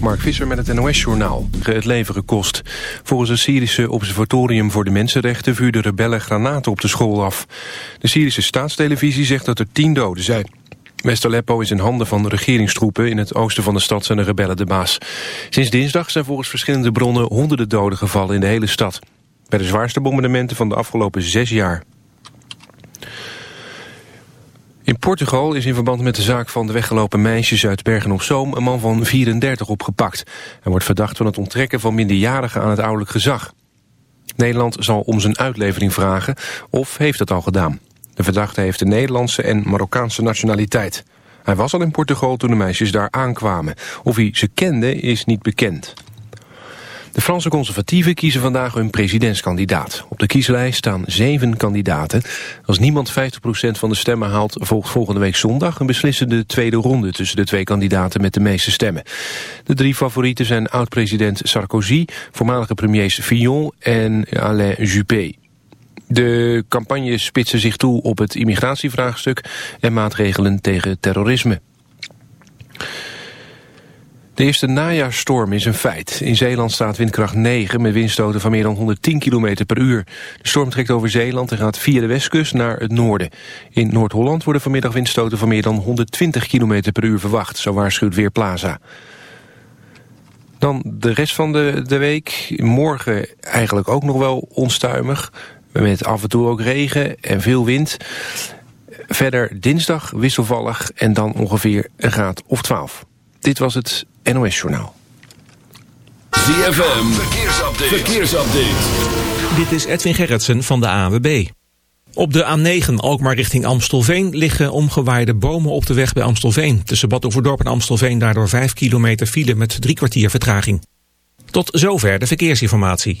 Mark Visser met het NOS-journaal. Het leven gekost. Volgens het Syrische Observatorium voor de Mensenrechten... vuurden rebellen granaten op de school af. De Syrische staatstelevisie zegt dat er tien doden zijn. West-Aleppo is in handen van de regeringstroepen. In het oosten van de stad zijn de rebellen de baas. Sinds dinsdag zijn volgens verschillende bronnen... honderden doden gevallen in de hele stad. Bij de zwaarste bombardementen van de afgelopen zes jaar. In Portugal is in verband met de zaak van de weggelopen meisjes uit Bergen-op-Zoom een man van 34 opgepakt. Hij wordt verdacht van het onttrekken van minderjarigen aan het ouderlijk gezag. Nederland zal om zijn uitlevering vragen of heeft dat al gedaan. De verdachte heeft de Nederlandse en Marokkaanse nationaliteit. Hij was al in Portugal toen de meisjes daar aankwamen. Of hij ze kende is niet bekend. De Franse conservatieven kiezen vandaag hun presidentskandidaat. Op de kieslijst staan zeven kandidaten. Als niemand 50% van de stemmen haalt, volgt volgende week zondag... een beslissende tweede ronde tussen de twee kandidaten met de meeste stemmen. De drie favorieten zijn oud-president Sarkozy... voormalige premiers Fillon en Alain Juppé. De campagne spitsen zich toe op het immigratievraagstuk... en maatregelen tegen terrorisme. De eerste najaarstorm is een feit. In Zeeland staat windkracht 9 met windstoten van meer dan 110 km per uur. De storm trekt over Zeeland en gaat via de westkust naar het noorden. In Noord-Holland worden vanmiddag windstoten van meer dan 120 km per uur verwacht, zo waarschuwt Weerplaza. Dan de rest van de, de week. Morgen eigenlijk ook nog wel onstuimig. Met af en toe ook regen en veel wind. Verder dinsdag wisselvallig en dan ongeveer een graad of 12. Dit was het NOS-journaal. ZFM, verkeersupdate. verkeersupdate. Dit is Edwin Gerritsen van de AWB. Op de A9 Alkmaar richting Amstelveen liggen omgewaaide bomen op de weg bij Amstelveen. Tussen Bad Overdorp en Amstelveen daardoor 5 kilometer file met drie kwartier vertraging. Tot zover de verkeersinformatie.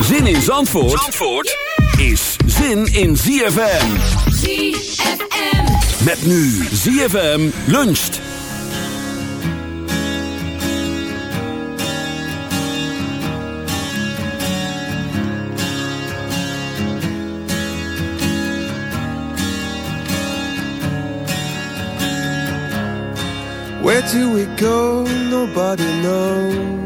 Zin in Zandvoort, Zandvoort is zin in ZFM. ZFM. Met nu ZFM luncht. Where do we go? Nobody knows.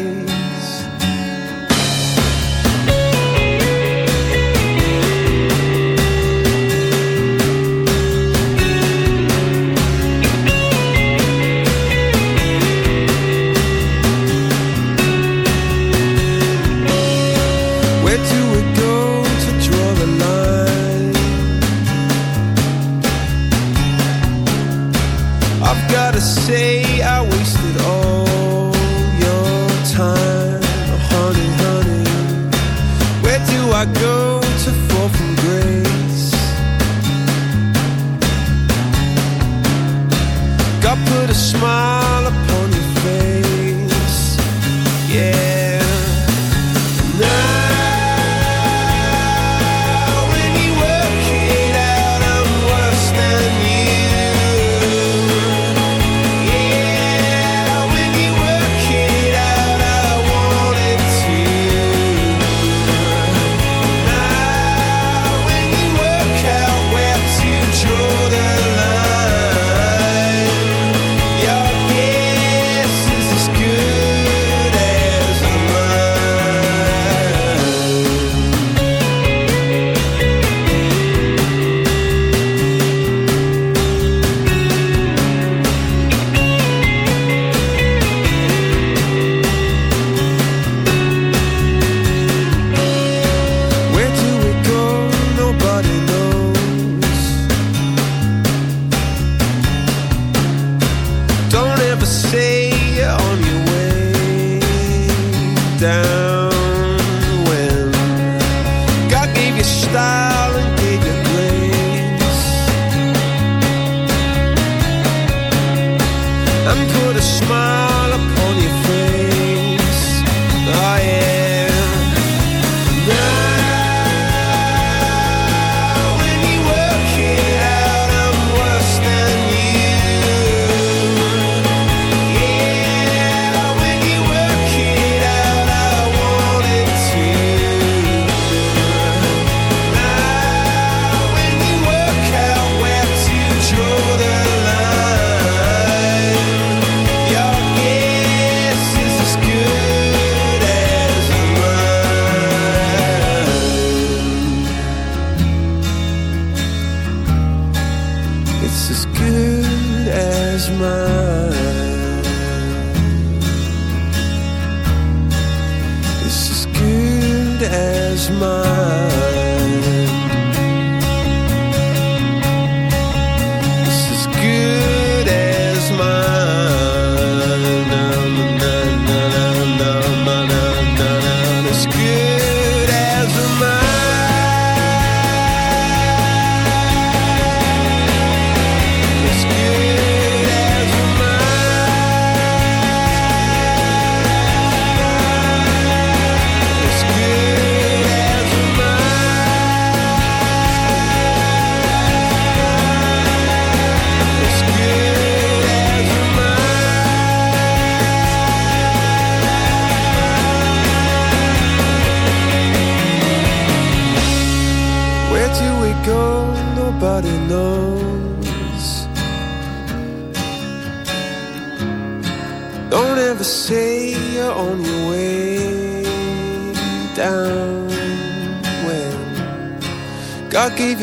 smile.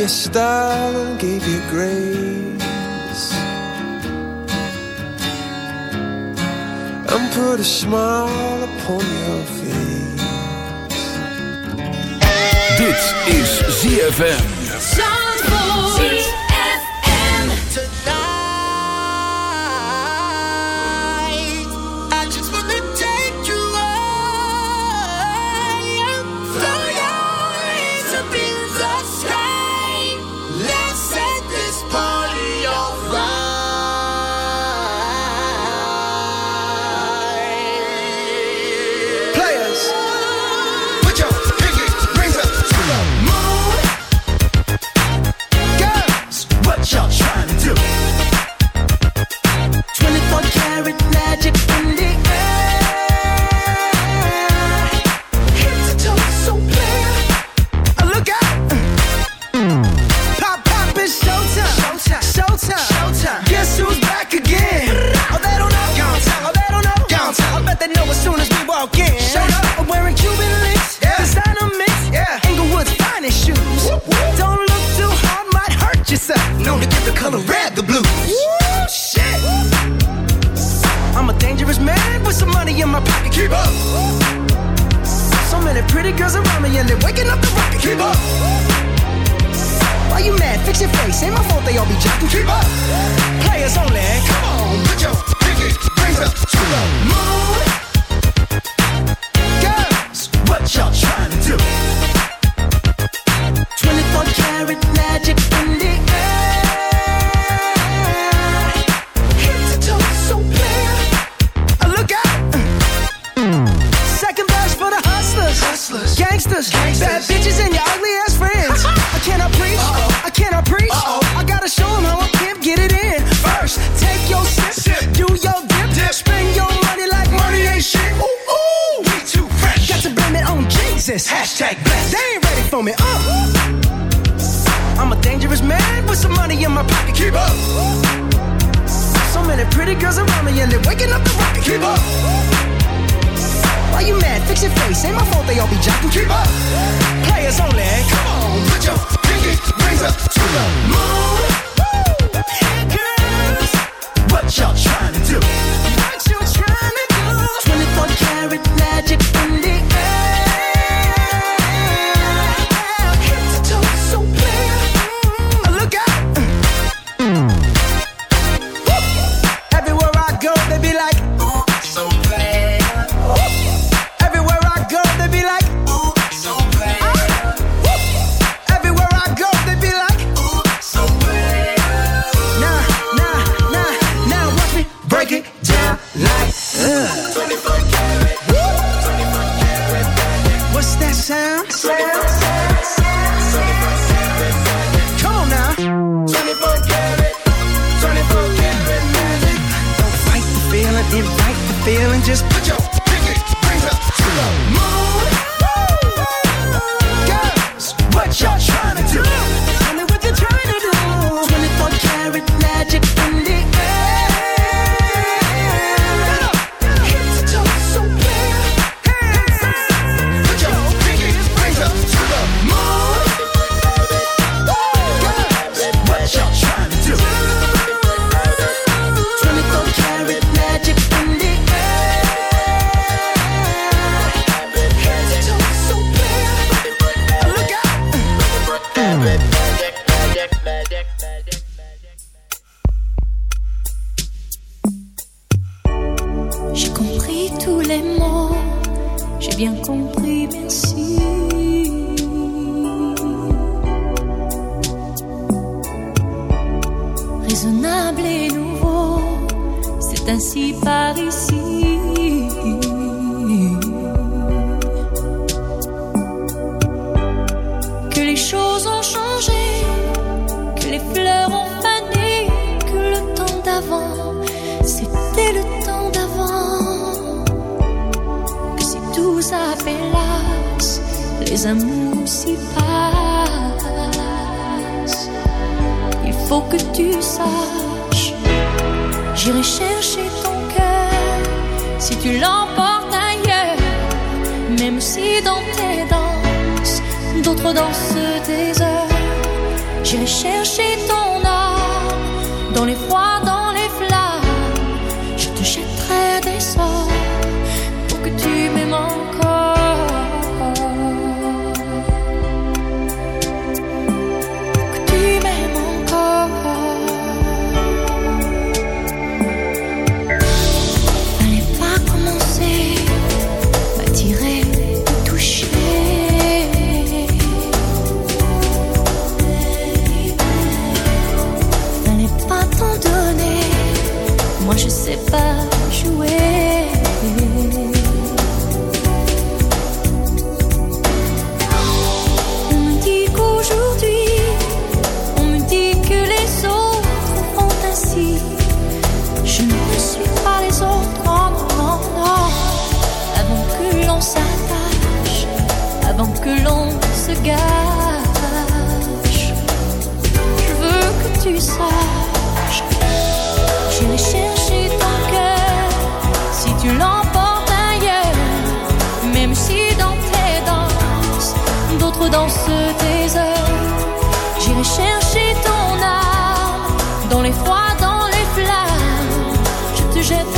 your style and gave you grace And put a smile upon your face. Dit is ZFM faut que tu saches, j'irai chercher ton cœur si tu l'emportes ailleurs, même si dans tes danses, d'autres dansent tes heures, j'irai chercher ton âme dans les froids. J'irai chercher ton âme dans les froids, dans les flammes. Je te jette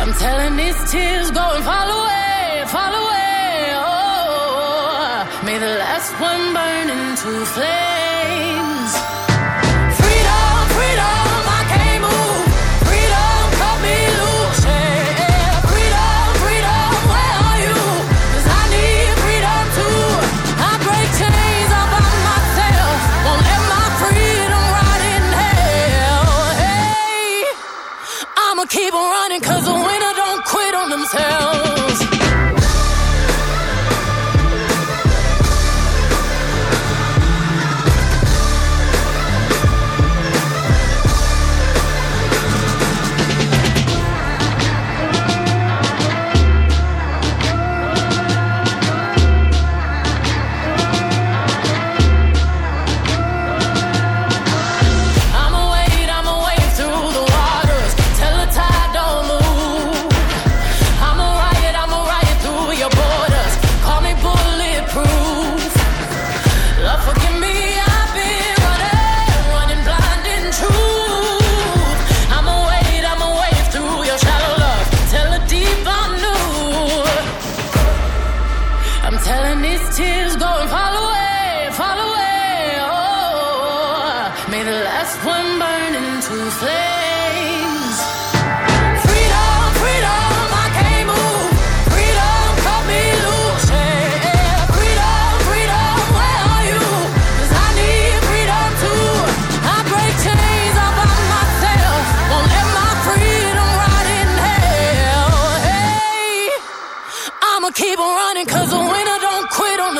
I'm telling these tears, go and fall away, fall away. Oh, may the last one burn into flame.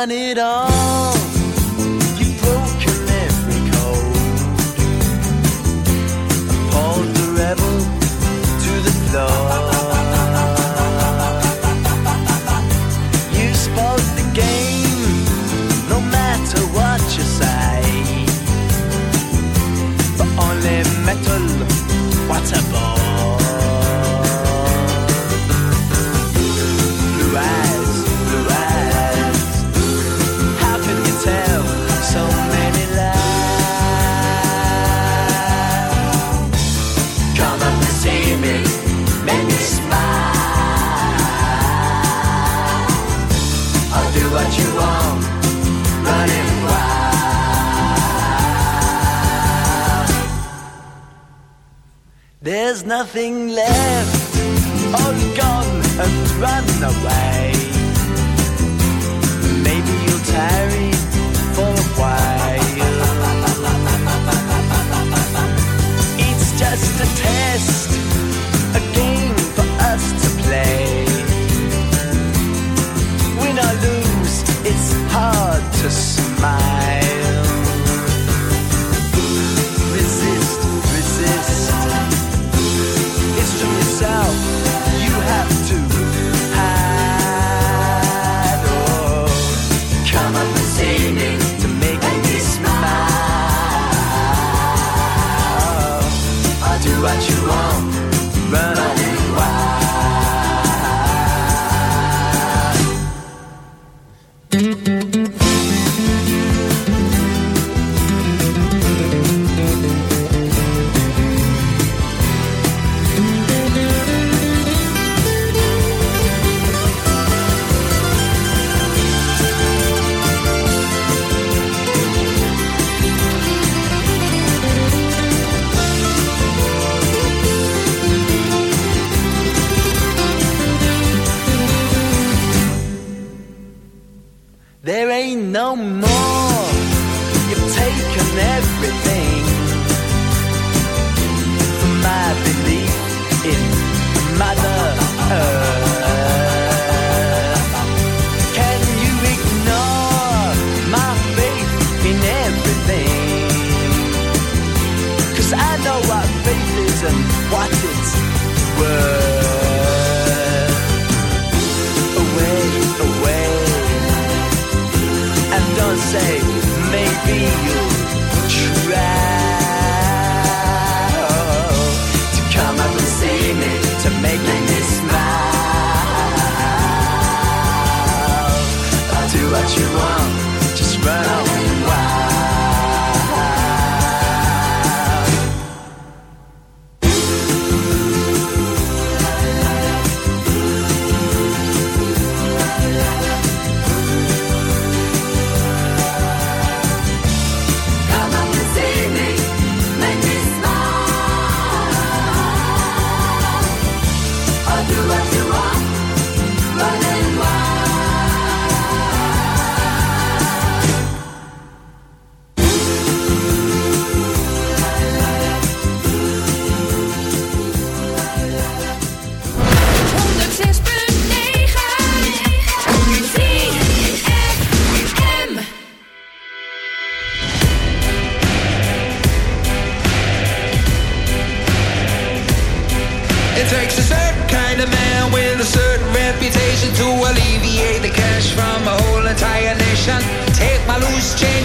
Done it all. Nothing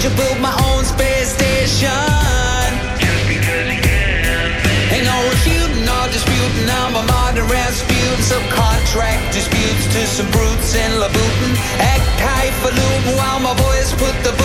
and build my own space station. Ain't no disputing. I'm a. Subcontract disputes to some brutes in Labutin. Act highfalutin while my boys put the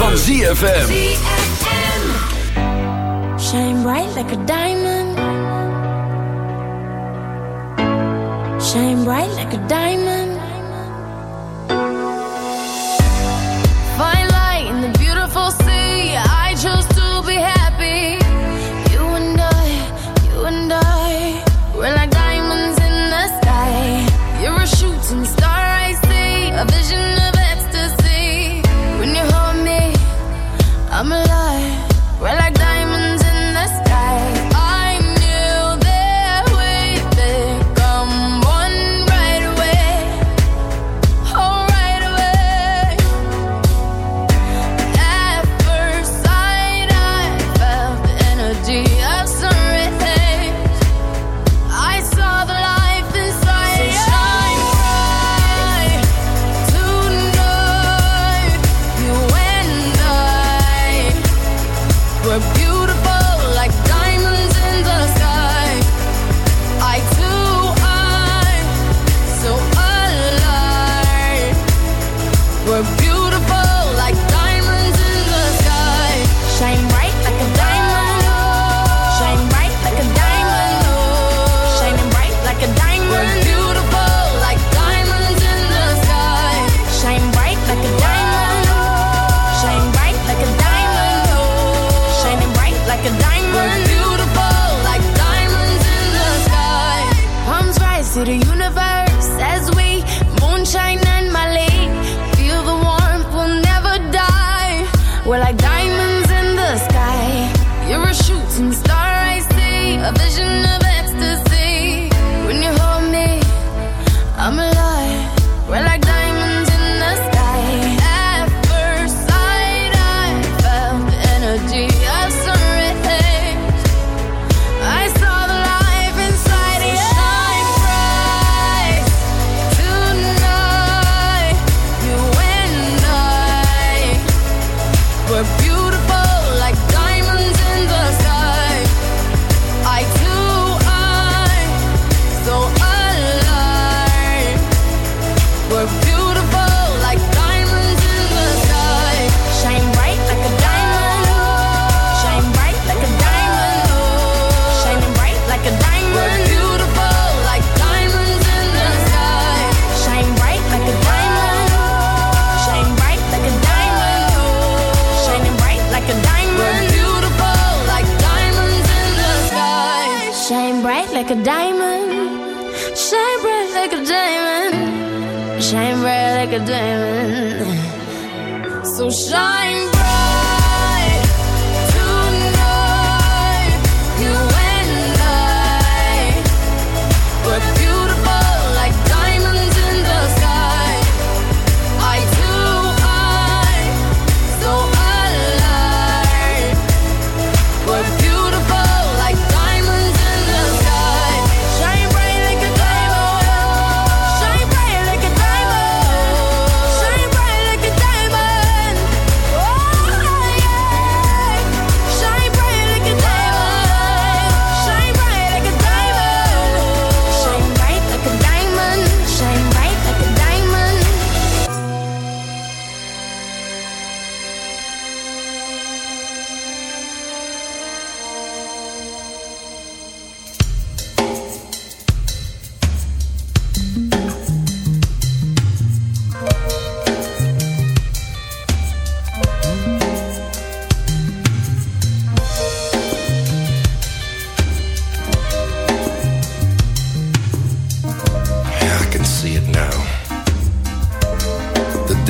van ZFM.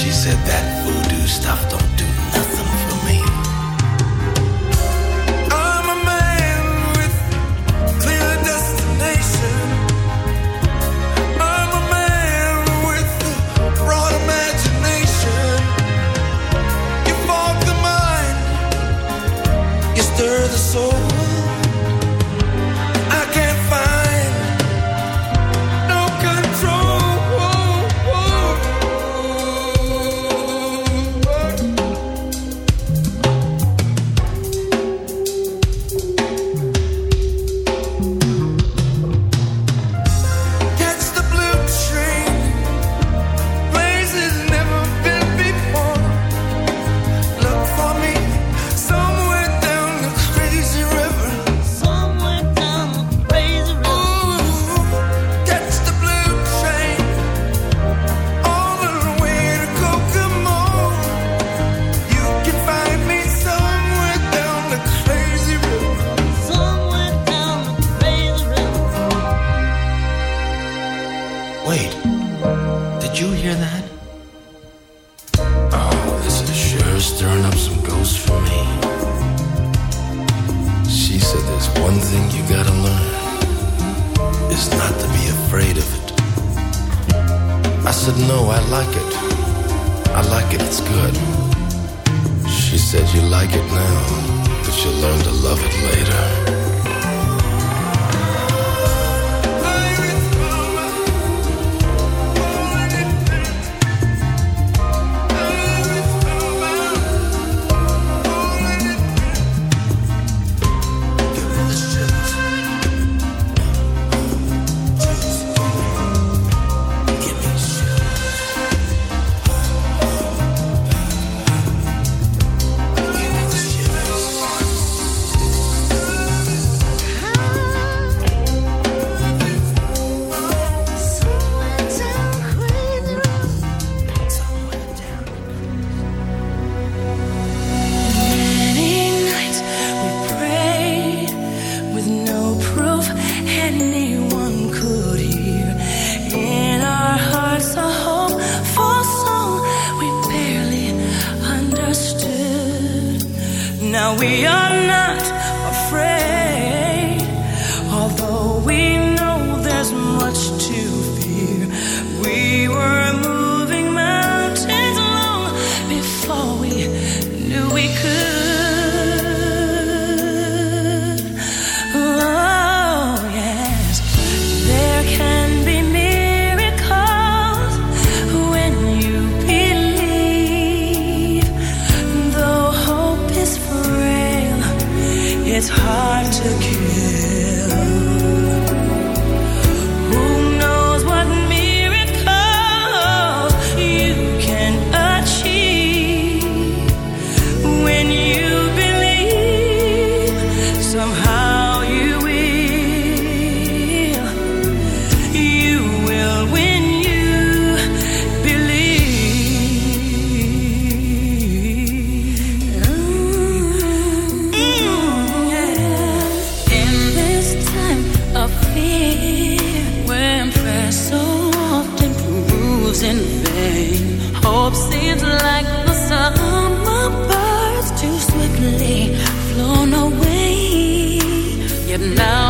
She said that voodoo stuff don't seems like the summer birds too swiftly flown away. Yet now.